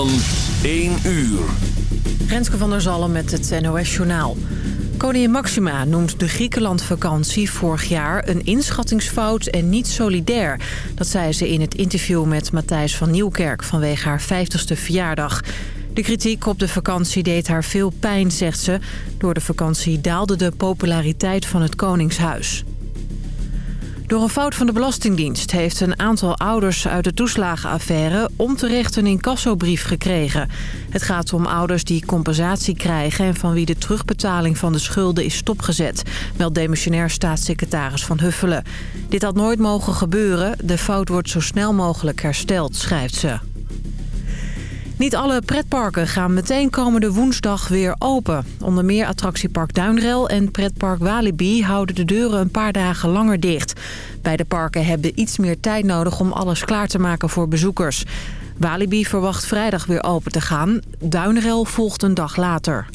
Van 1 uur. Renske van der Zalm met het NOS-journaal. Koningin Maxima noemt de Griekenland-vakantie vorig jaar een inschattingsfout en niet solidair. Dat zei ze in het interview met Matthijs van Nieuwkerk vanwege haar 50ste verjaardag. De kritiek op de vakantie deed haar veel pijn, zegt ze. Door de vakantie daalde de populariteit van het Koningshuis. Door een fout van de Belastingdienst heeft een aantal ouders uit de toeslagenaffaire onterecht een incassobrief gekregen. Het gaat om ouders die compensatie krijgen en van wie de terugbetaling van de schulden is stopgezet, meldt demissionair staatssecretaris Van Huffelen. Dit had nooit mogen gebeuren, de fout wordt zo snel mogelijk hersteld, schrijft ze. Niet alle pretparken gaan meteen komende woensdag weer open. Onder meer attractiepark Duinrel en pretpark Walibi houden de deuren een paar dagen langer dicht. Beide parken hebben iets meer tijd nodig om alles klaar te maken voor bezoekers. Walibi verwacht vrijdag weer open te gaan. Duinrel volgt een dag later.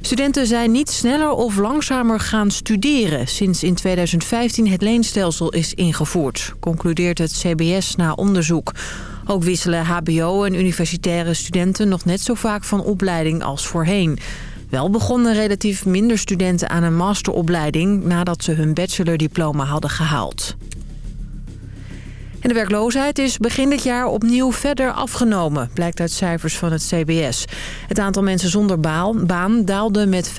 Studenten zijn niet sneller of langzamer gaan studeren... sinds in 2015 het leenstelsel is ingevoerd, concludeert het CBS na onderzoek. Ook wisselen hbo- en universitaire studenten nog net zo vaak van opleiding als voorheen. Wel begonnen relatief minder studenten aan een masteropleiding... nadat ze hun bachelordiploma hadden gehaald. En de werkloosheid is begin dit jaar opnieuw verder afgenomen, blijkt uit cijfers van het CBS. Het aantal mensen zonder baan daalde met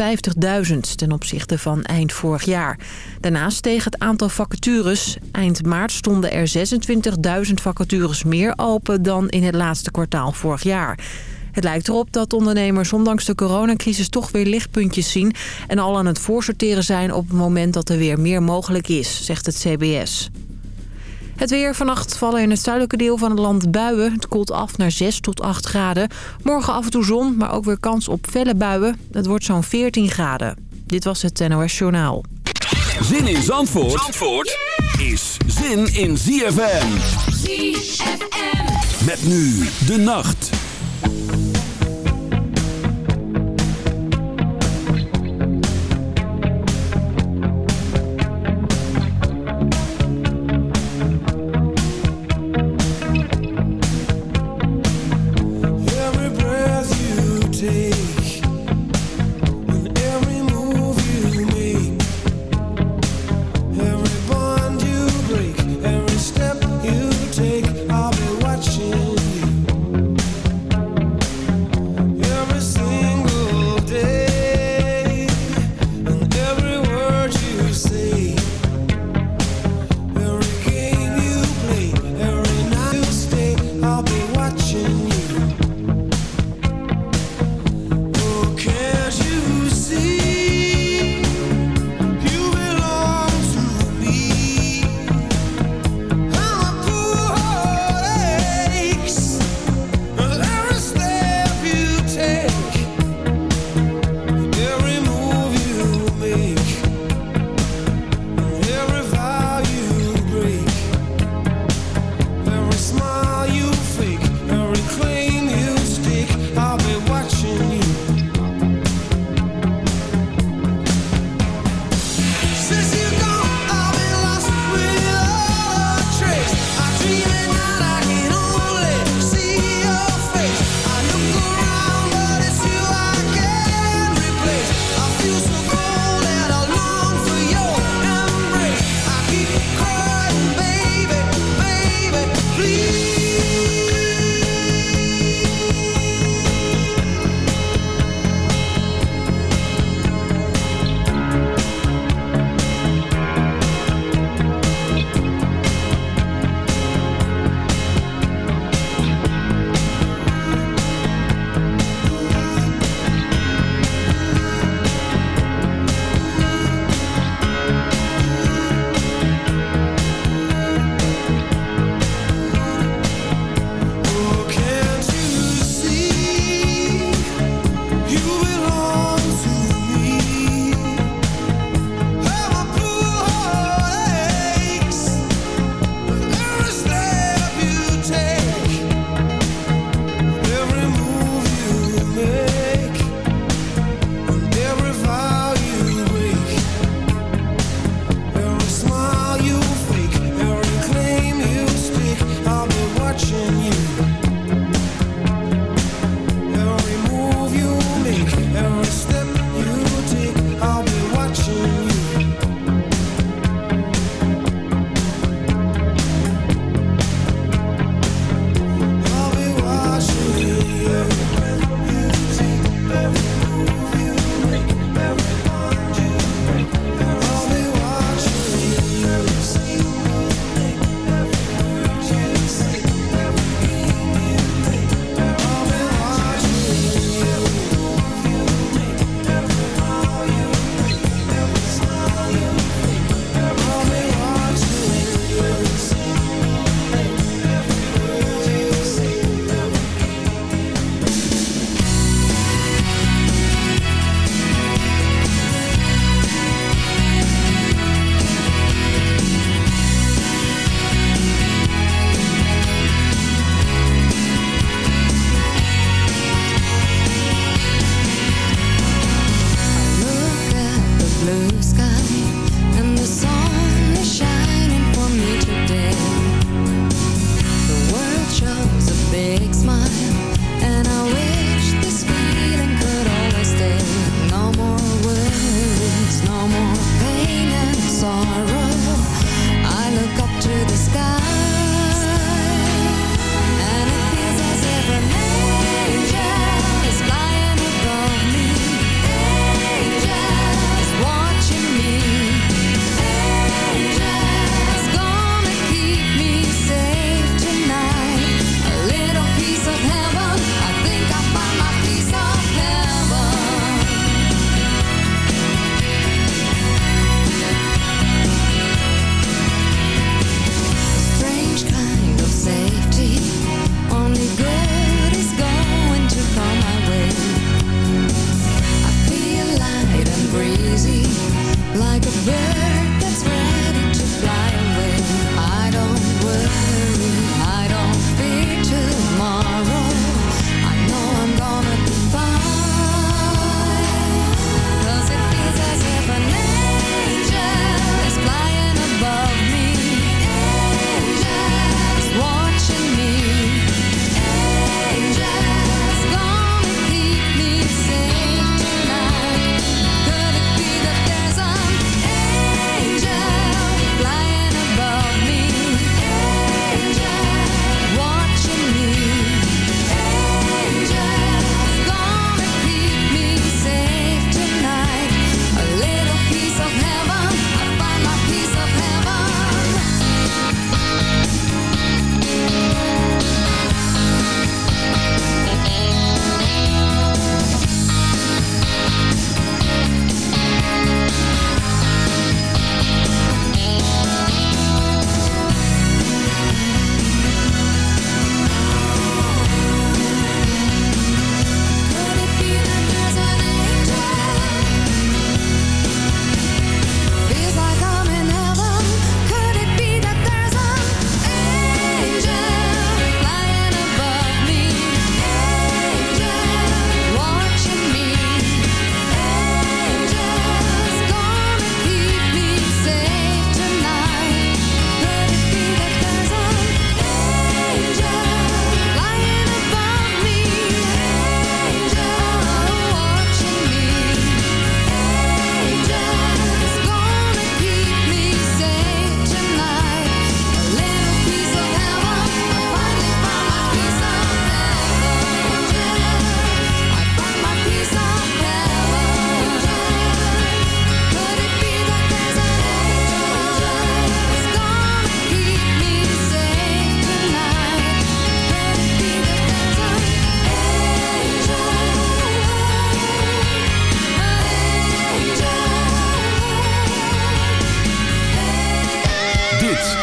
50.000 ten opzichte van eind vorig jaar. Daarnaast steeg het aantal vacatures. Eind maart stonden er 26.000 vacatures meer open dan in het laatste kwartaal vorig jaar. Het lijkt erop dat ondernemers ondanks de coronacrisis toch weer lichtpuntjes zien... en al aan het voorsorteren zijn op het moment dat er weer meer mogelijk is, zegt het CBS. Het weer. Vannacht vallen in het zuidelijke deel van het land buien. Het koelt af naar 6 tot 8 graden. Morgen af en toe zon, maar ook weer kans op felle buien. Het wordt zo'n 14 graden. Dit was het NOS Journaal. Zin in Zandvoort, Zandvoort is zin in ZFM. ZFM. Met nu de nacht.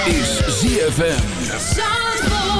is ZFM.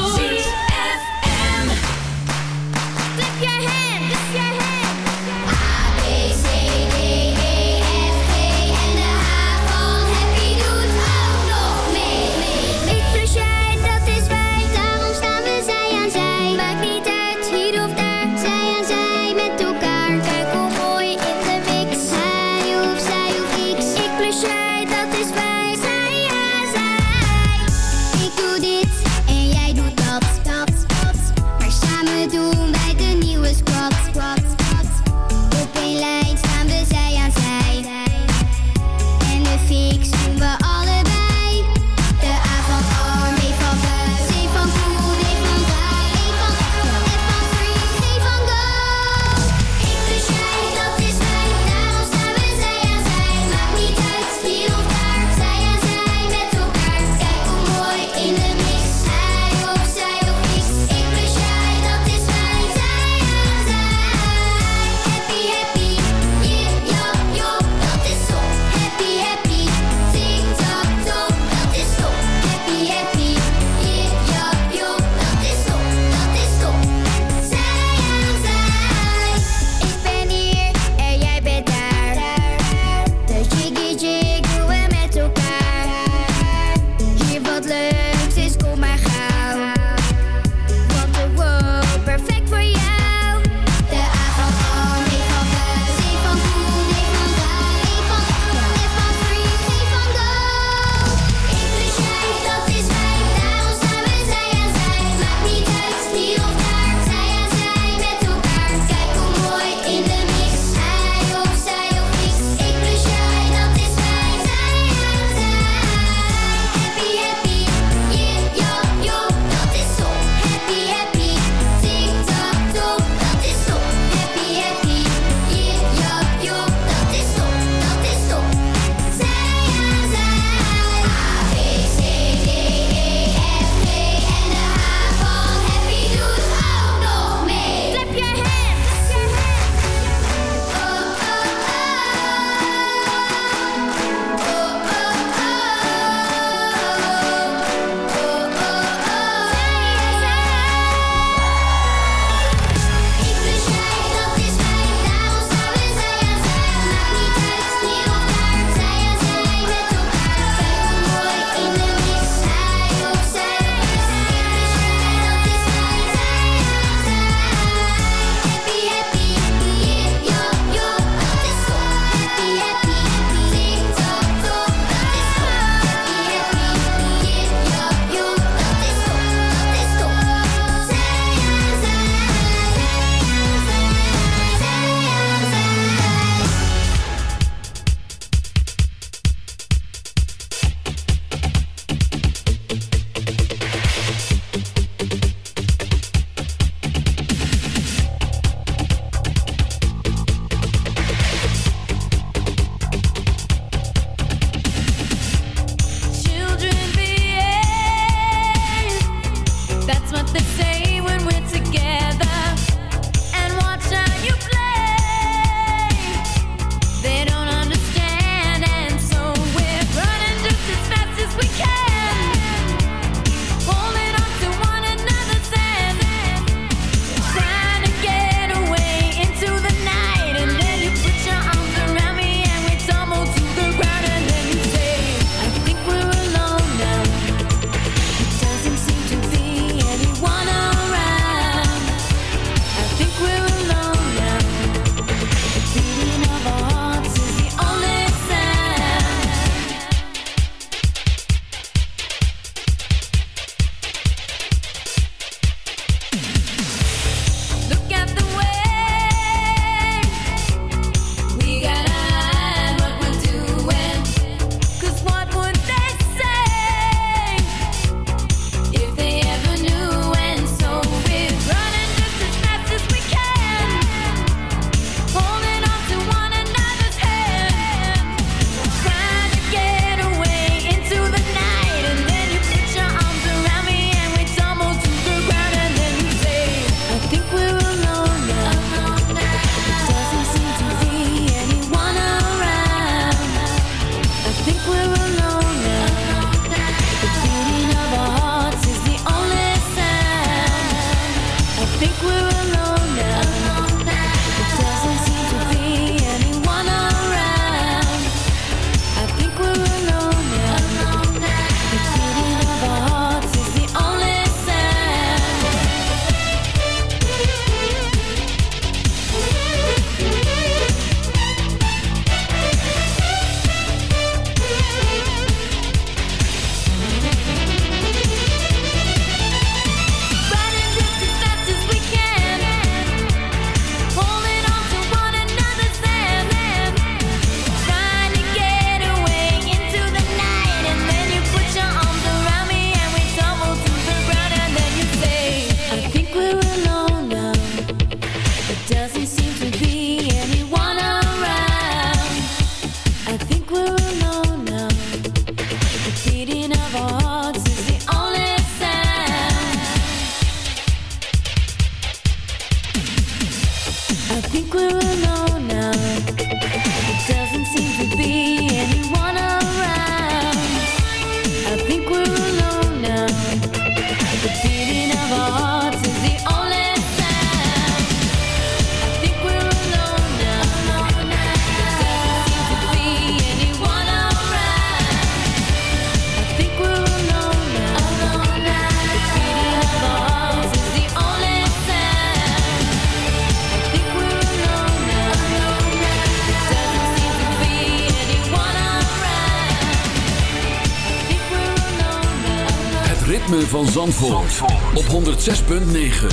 106.9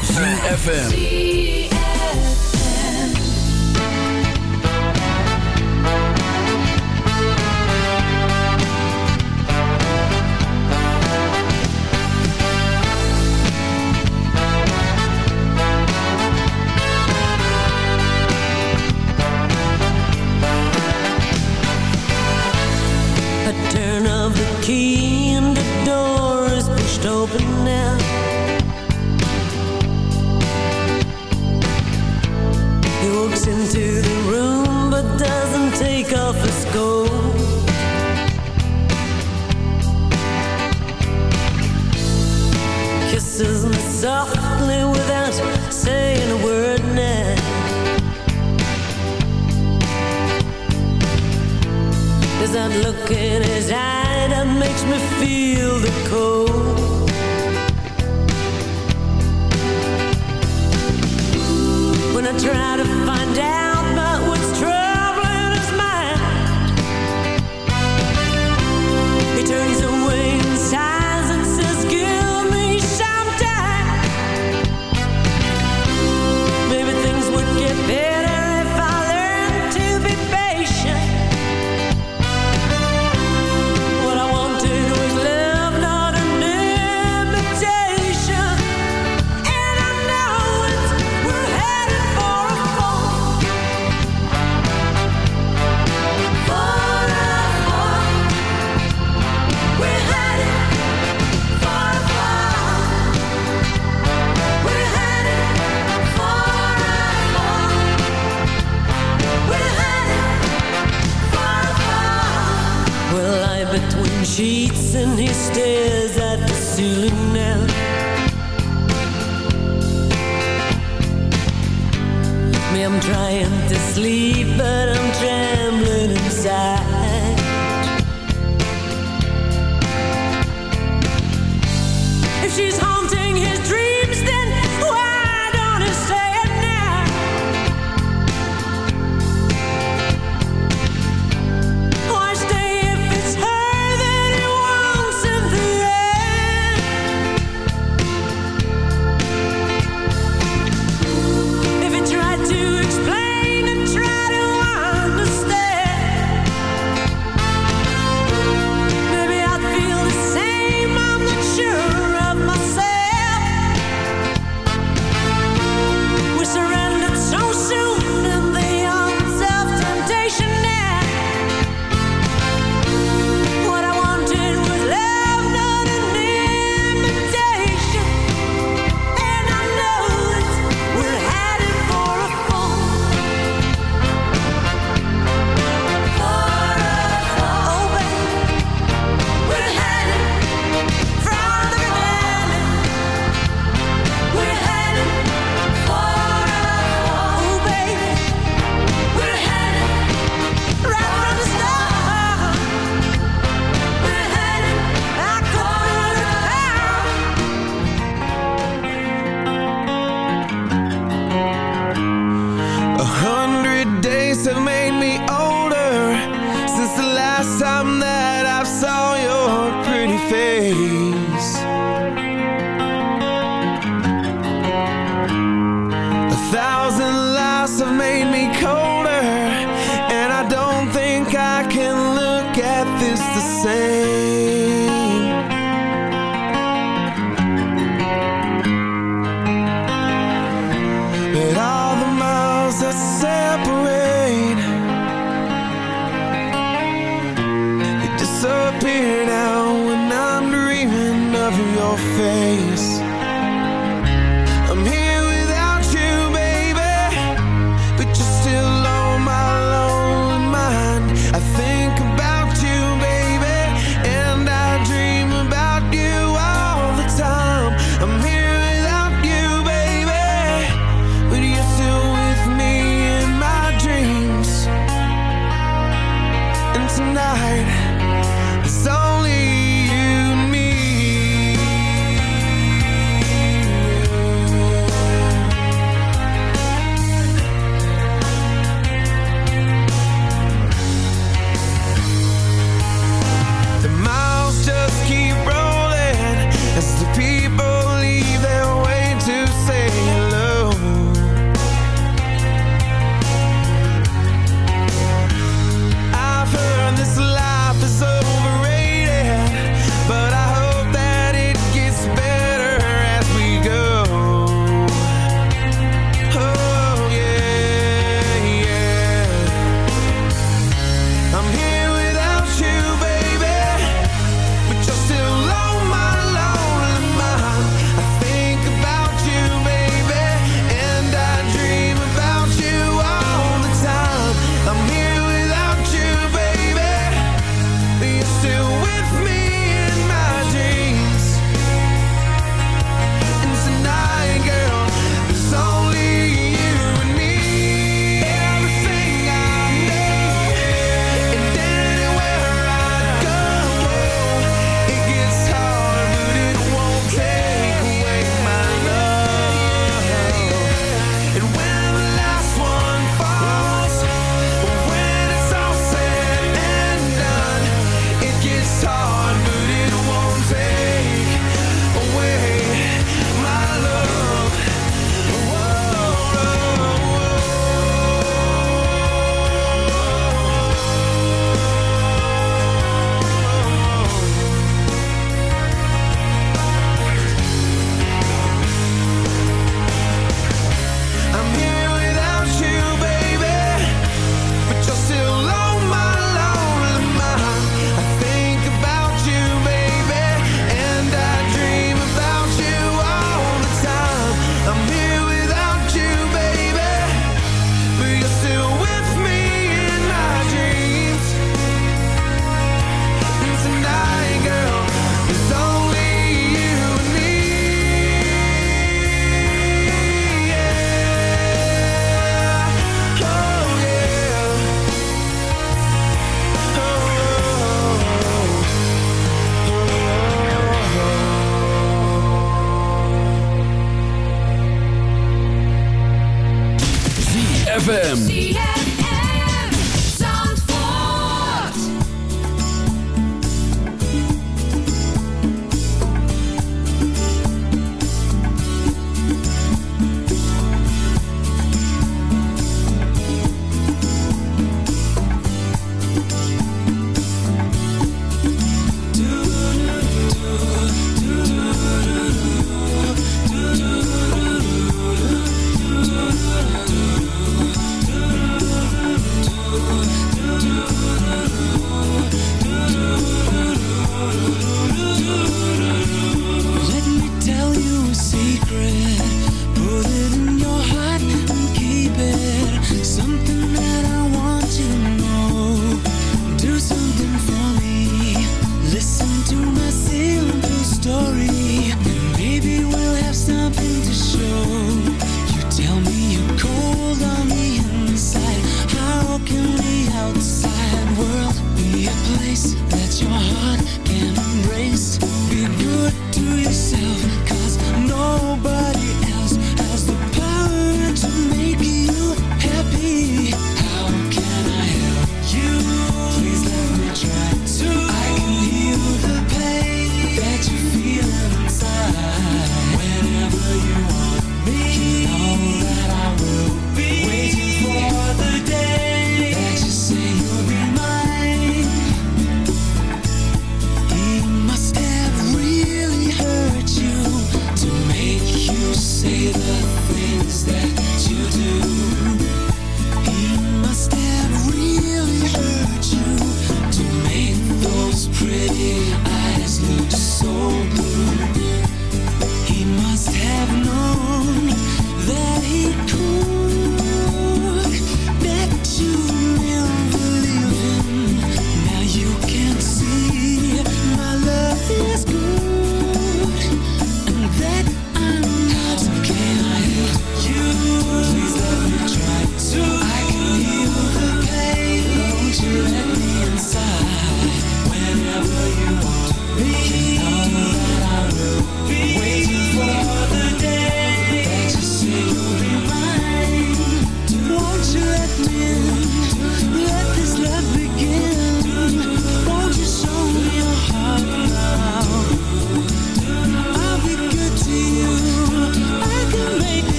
CFFM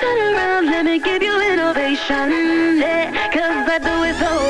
turn around, let me give you an ovation. Yeah, cause I do it so